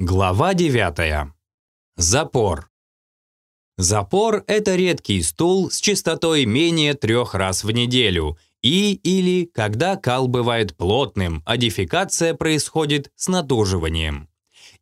Глава 9. Запор. Запор – это редкий стул с частотой менее трех раз в неделю и или когда кал бывает плотным, а дефекация происходит с натуживанием.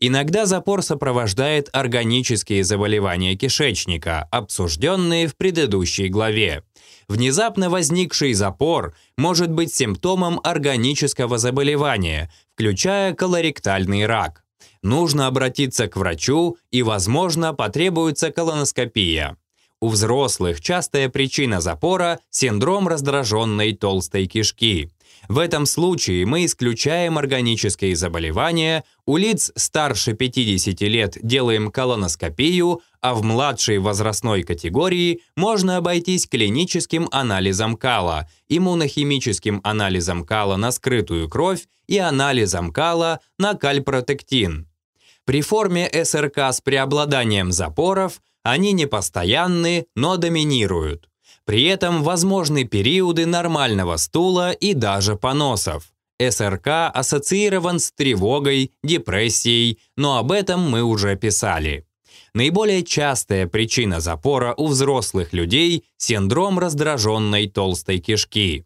Иногда запор сопровождает органические заболевания кишечника, обсужденные в предыдущей главе. Внезапно возникший запор может быть симптомом органического заболевания, включая колоректальный рак. Нужно обратиться к врачу и, возможно, потребуется колоноскопия. У взрослых частая причина запора – синдром раздраженной толстой кишки. В этом случае мы исключаем органические заболевания, у лиц старше 50 лет делаем колоноскопию, а в младшей возрастной категории можно обойтись клиническим анализом кала, иммунохимическим анализом кала на скрытую кровь и анализом кала на кальпротектин. При форме СРК с преобладанием запоров они не постоянны, но доминируют. При этом возможны периоды нормального стула и даже поносов. СРК ассоциирован с тревогой, депрессией, но об этом мы уже писали. Наиболее частая причина запора у взрослых людей – синдром раздраженной толстой кишки.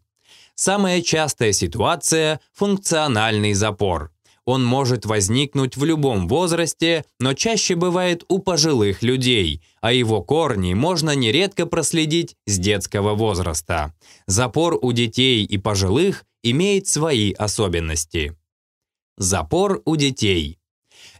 Самая частая ситуация – функциональный запор – он может возникнуть в любом возрасте, но чаще бывает у пожилых людей, а его корни можно нередко проследить с детского возраста. Запор у детей и пожилых имеет свои особенности. Запор у детей.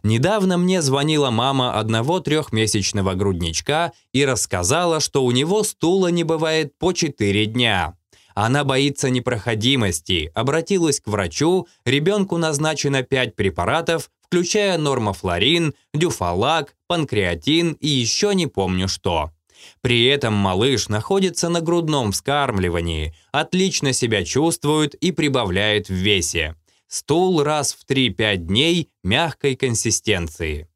Недавно мне звонила мама одного трехмесячного грудничка и рассказала, что у него стула не бывает по 4 дня. Она боится непроходимости, обратилась к врачу, ребенку назначено 5 препаратов, включая нормофлорин, дюфалак, панкреатин и еще не помню что. При этом малыш находится на грудном вскармливании, отлично себя чувствует и прибавляет в весе. Стул раз в 3-5 дней мягкой консистенции.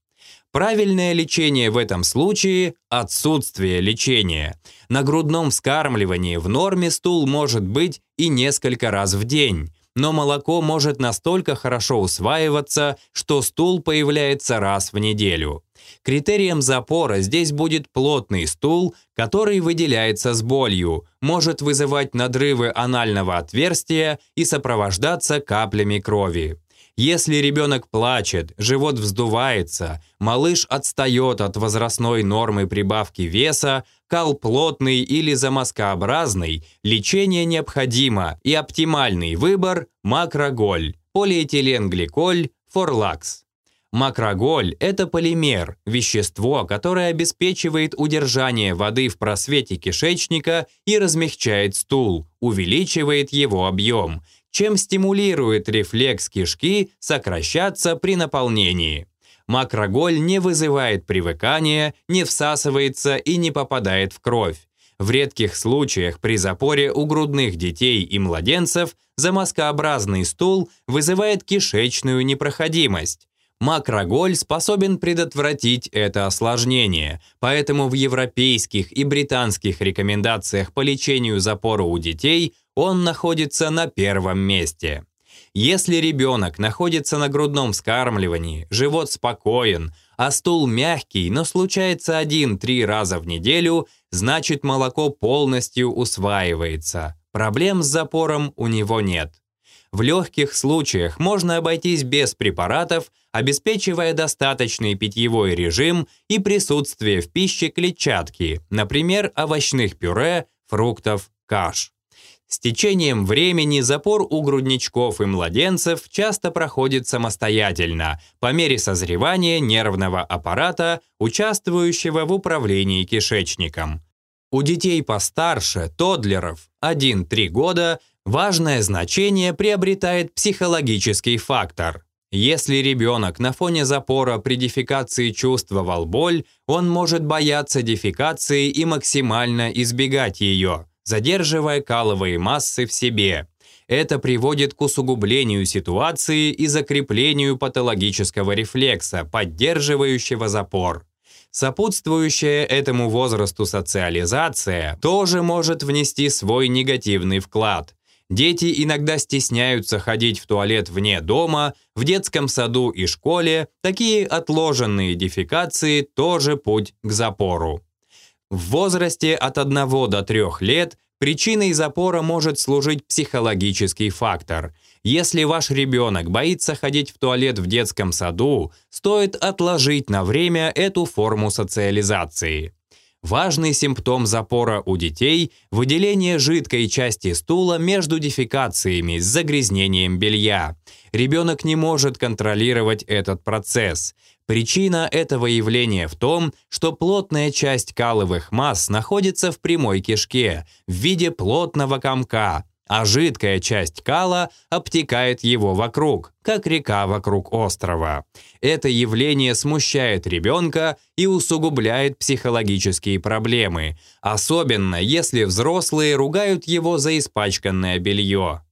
Правильное лечение в этом случае – отсутствие лечения. На грудном вскармливании в норме стул может быть и несколько раз в день, но молоко может настолько хорошо усваиваться, что стул появляется раз в неделю. Критерием запора здесь будет плотный стул, который выделяется с болью, может вызывать надрывы анального отверстия и сопровождаться каплями крови. Если ребенок плачет, живот вздувается, малыш отстает от возрастной нормы прибавки веса, кал плотный или замазкообразный, лечение необходимо и оптимальный выбор – макроголь, полиэтиленгликоль, форлакс. Макроголь – это полимер, вещество, которое обеспечивает удержание воды в просвете кишечника и размягчает стул, увеличивает его объем, чем стимулирует рефлекс кишки сокращаться при наполнении. Макроголь не вызывает привыкания, не всасывается и не попадает в кровь. В редких случаях при запоре у грудных детей и младенцев замазкообразный стул вызывает кишечную непроходимость. Макроголь способен предотвратить это осложнение, поэтому в европейских и британских рекомендациях по лечению запора у детей он находится на первом месте. Если ребенок находится на грудном вскармливании, живот спокоен, а стул мягкий, но случается один-три раза в неделю, значит молоко полностью усваивается. Проблем с запором у него нет. В легких случаях можно обойтись без препаратов, обеспечивая достаточный питьевой режим и присутствие в пище клетчатки, например, овощных пюре, фруктов, каш. С течением времени запор у грудничков и младенцев часто проходит самостоятельно, по мере созревания нервного аппарата, участвующего в управлении кишечником. У детей постарше, тодлеров, 1-3 года, важное значение приобретает психологический фактор. Если ребенок на фоне запора при дефекации чувствовал боль, он может бояться дефекации и максимально избегать ее – задерживая каловые массы в себе. Это приводит к усугублению ситуации и закреплению патологического рефлекса, поддерживающего запор. Сопутствующая этому возрасту социализация тоже может внести свой негативный вклад. Дети иногда стесняются ходить в туалет вне дома, в детском саду и школе. Такие отложенные дефекации тоже путь к запору. В возрасте от 1 до 3 лет причиной запора может служить психологический фактор. Если ваш ребенок боится ходить в туалет в детском саду, стоит отложить на время эту форму социализации. Важный симптом запора у детей – выделение жидкой части стула между дефекациями с загрязнением белья. Ребенок не может контролировать этот процесс. Причина этого явления в том, что плотная часть каловых масс находится в прямой кишке в виде плотного комка, а жидкая часть кала обтекает его вокруг, как река вокруг острова. Это явление смущает ребенка и усугубляет психологические проблемы, особенно если взрослые ругают его за испачканное белье.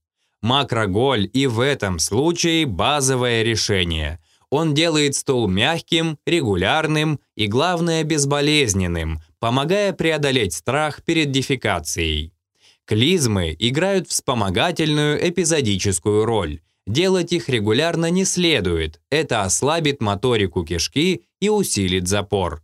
Макроголь и в этом случае базовое решение. Он делает стул мягким, регулярным и, главное, безболезненным, помогая преодолеть страх перед дефекацией. Клизмы играют вспомогательную эпизодическую роль. Делать их регулярно не следует, это ослабит моторику кишки и усилит запор.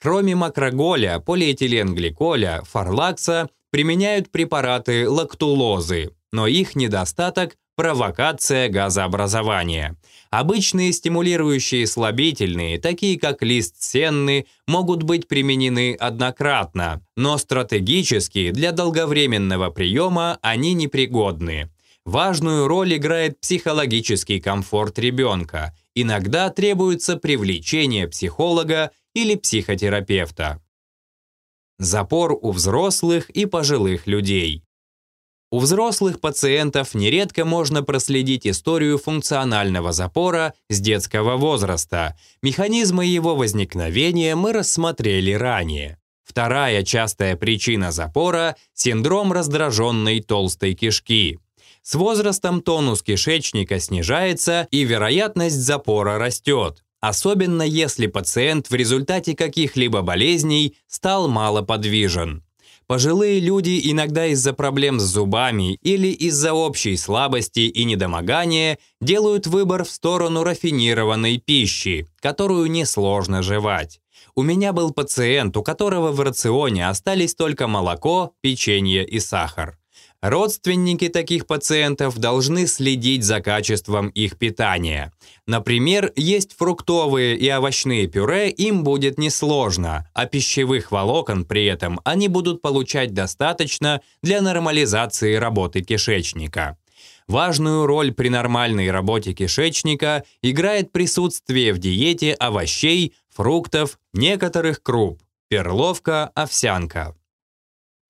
Кроме макроголя, полиэтиленгликоля, фарлакса применяют препараты лактулозы, но их недостаток – провокация газообразования. Обычные стимулирующие слабительные, такие как лист сенны, могут быть применены однократно, но стратегически для долговременного приема они непригодны. Важную роль играет психологический комфорт ребенка. Иногда требуется привлечение психолога или психотерапевта. Запор у взрослых и пожилых людей. У взрослых пациентов нередко можно проследить историю функционального запора с детского возраста. Механизмы его возникновения мы рассмотрели ранее. Вторая частая причина запора – синдром раздраженной толстой кишки. С возрастом тонус кишечника снижается и вероятность запора растет, особенно если пациент в результате каких-либо болезней стал малоподвижен. Пожилые люди иногда из-за проблем с зубами или из-за общей слабости и недомогания делают выбор в сторону рафинированной пищи, которую несложно жевать. У меня был пациент, у которого в рационе остались только молоко, печенье и сахар. Родственники таких пациентов должны следить за качеством их питания. Например, есть фруктовые и овощные пюре им будет несложно, а пищевых волокон при этом они будут получать достаточно для нормализации работы кишечника. Важную роль при нормальной работе кишечника играет присутствие в диете овощей, фруктов, некоторых круп, перловка, овсянка.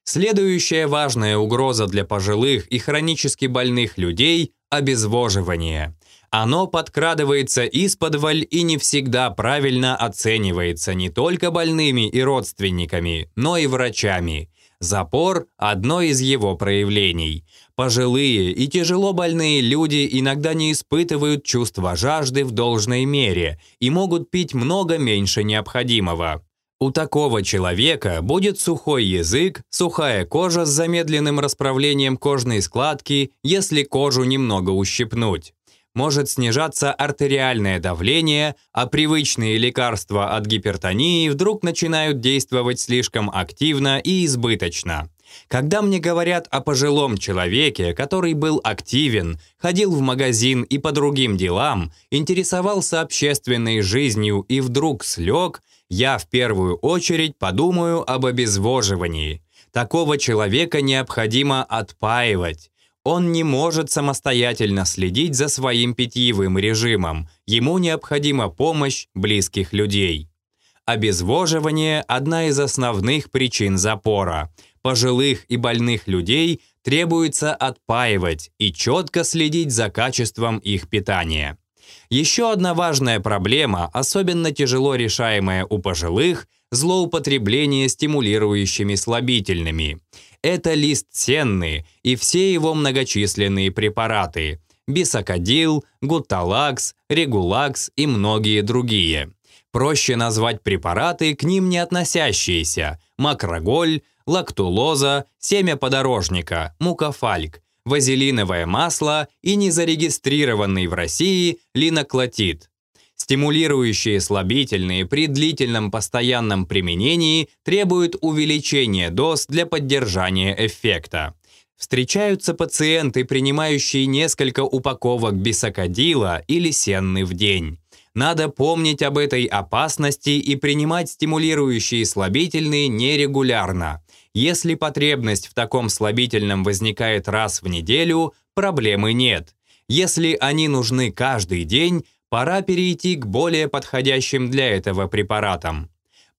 Следующая важная угроза для пожилых и хронически больных людей – обезвоживание. Оно подкрадывается из-под и не всегда правильно оценивается не только больными и родственниками, но и врачами. Запор – одно из его проявлений. Пожилые и тяжело больные люди иногда не испытывают чувства жажды в должной мере и могут пить много меньше необходимого. У такого человека будет сухой язык, сухая кожа с замедленным расправлением кожной складки, если кожу немного ущипнуть. Может снижаться артериальное давление, а привычные лекарства от гипертонии вдруг начинают действовать слишком активно и избыточно. Когда мне говорят о пожилом человеке, который был активен, ходил в магазин и по другим делам, интересовался общественной жизнью и вдруг слег, я в первую очередь подумаю об обезвоживании. Такого человека необходимо отпаивать. Он не может самостоятельно следить за своим питьевым режимом. Ему необходима помощь близких людей. Обезвоживание – одна из основных причин запора. Пожилых и больных людей требуется отпаивать и четко следить за качеством их питания. Еще одна важная проблема, особенно тяжело решаемая у пожилых – злоупотребление стимулирующими слабительными. Это лист сенны и все его многочисленные препараты – бисокодил, гуталакс, регулакс и многие другие. Проще назвать препараты, к ним не относящиеся – макроголь, лактулоза, семя подорожника, мукофальк, вазелиновое масло и незарегистрированный в России линоклотид. Стимулирующие слабительные при длительном постоянном применении требуют увеличения доз для поддержания эффекта. Встречаются пациенты, принимающие несколько упаковок бисокодила или сенны в день. Надо помнить об этой опасности и принимать стимулирующие слабительные нерегулярно. Если потребность в таком слабительном возникает раз в неделю, проблемы нет. Если они нужны каждый день, пора перейти к более подходящим для этого препаратам.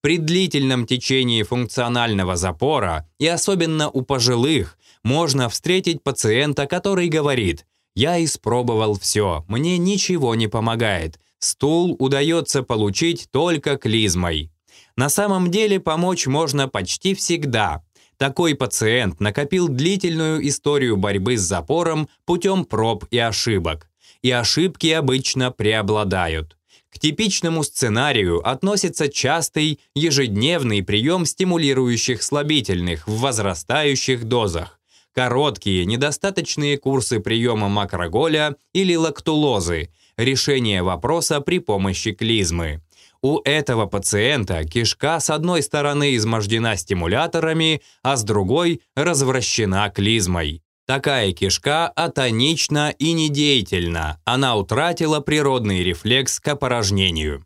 При длительном течении функционального запора, и особенно у пожилых, можно встретить пациента, который говорит «Я испробовал все, мне ничего не помогает, Стул удается получить только клизмой. На самом деле помочь можно почти всегда. Такой пациент накопил длительную историю борьбы с запором путем проб и ошибок. И ошибки обычно преобладают. К типичному сценарию относится частый ежедневный прием стимулирующих слабительных в возрастающих дозах, короткие недостаточные курсы приема макроголя или лактулозы – решение вопроса при помощи клизмы. У этого пациента кишка с одной стороны измождена стимуляторами, а с другой развращена клизмой. Такая кишка атонична и недеятельна, она утратила природный рефлекс к опорожнению.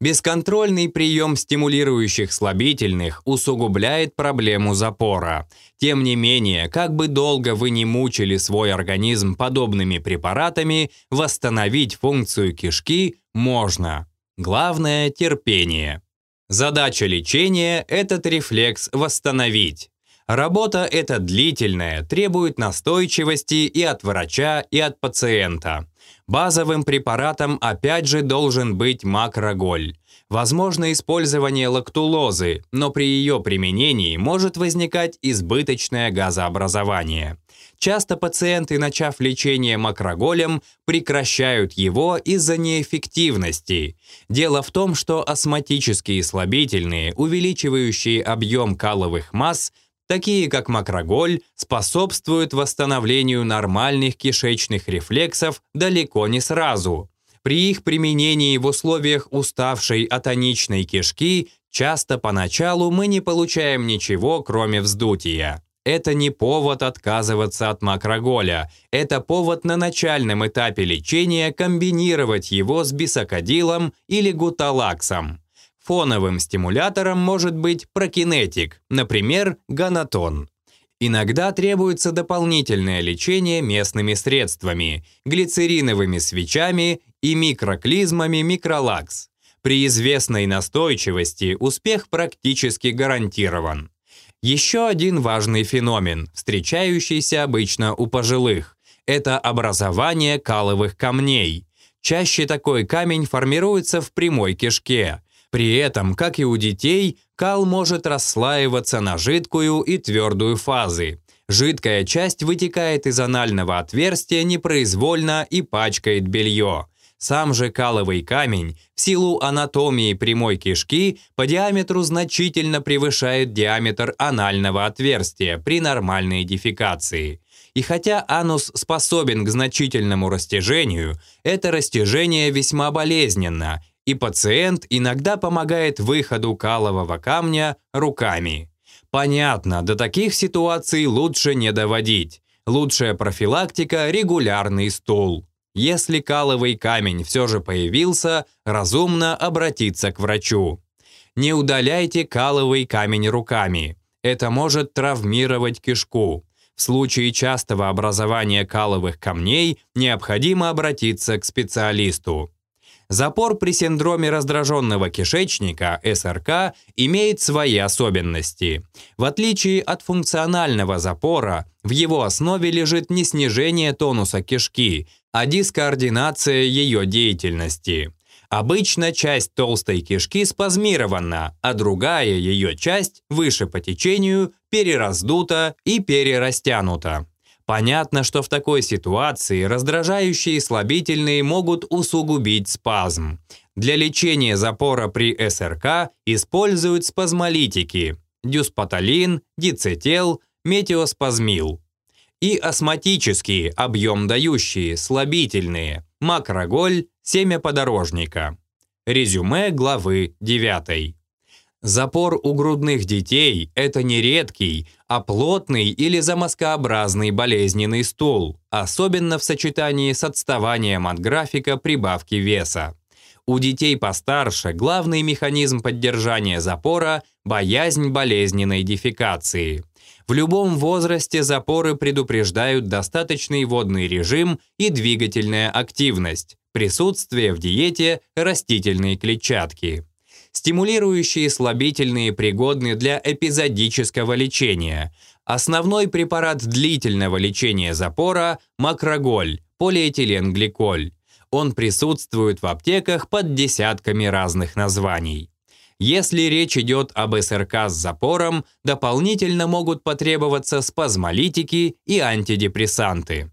Бесконтрольный прием стимулирующих слабительных усугубляет проблему запора. Тем не менее, как бы долго вы не мучили свой организм подобными препаратами, восстановить функцию кишки можно. Главное – терпение. Задача лечения – этот рефлекс восстановить. Работа эта длительная, требует настойчивости и от врача, и от пациента. Базовым препаратом опять же должен быть макроголь. Возможно использование лактулозы, но при ее применении может возникать избыточное газообразование. Часто пациенты, начав лечение макроголем, прекращают его из-за неэффективности. Дело в том, что астматические слабительные, увеличивающие объем каловых масс, такие как макроголь, способствуют восстановлению нормальных кишечных рефлексов далеко не сразу. При их применении в условиях уставшей атоничной кишки часто поначалу мы не получаем ничего, кроме вздутия. Это не повод отказываться от макроголя, это повод на начальном этапе лечения комбинировать его с бисокодилом или гуталаксом. Фоновым стимулятором может быть прокинетик, например, ганатон. Иногда требуется дополнительное лечение местными средствами, глицериновыми свечами и микроклизмами микролакс. При известной настойчивости успех практически гарантирован. Еще один важный феномен, встречающийся обычно у пожилых, это образование каловых камней. Чаще такой камень формируется в прямой кишке, при этом, как и у детей, кал может расслаиваться на жидкую и твердую фазы. Жидкая часть вытекает из анального отверстия непроизвольно и пачкает белье. Сам же каловый камень в силу анатомии прямой кишки по диаметру значительно превышает диаметр анального отверстия при нормальной дефекации. И хотя анус способен к значительному растяжению, это растяжение весьма болезненно и пациент иногда помогает выходу калового камня руками. Понятно, до таких ситуаций лучше не доводить. Лучшая профилактика – регулярный стул. Если каловый камень все же появился, разумно обратиться к врачу. Не удаляйте каловый камень руками. Это может травмировать кишку. В случае частого образования каловых камней необходимо обратиться к специалисту. Запор при синдроме раздраженного кишечника, СРК, имеет свои особенности. В отличие от функционального запора, в его основе лежит не снижение тонуса кишки, а дискоординация ее деятельности. Обычно часть толстой кишки спазмирована, а другая ее часть, выше по течению, перераздута и перерастянута. Понятно, что в такой ситуации раздражающие слабительные могут усугубить спазм. Для лечения запора при СРК используют спазмолитики – дюспаталин, дицетел, метиоспазмил. И астматические, объем дающие, слабительные, макроголь, семя подорожника. Резюме главы 9. Запор у грудных детей – это не редкий, а плотный или замоскообразный болезненный стул, особенно в сочетании с отставанием от графика прибавки веса. У детей постарше главный механизм поддержания запора – боязнь болезненной дефекации. В любом возрасте запоры предупреждают достаточный водный режим и двигательная активность, присутствие в диете растительной клетчатки. Стимулирующие слабительные пригодны для эпизодического лечения. Основной препарат длительного лечения запора – макроголь, полиэтиленгликоль. Он присутствует в аптеках под десятками разных названий. Если речь идет об СРК с запором, дополнительно могут потребоваться спазмолитики и антидепрессанты.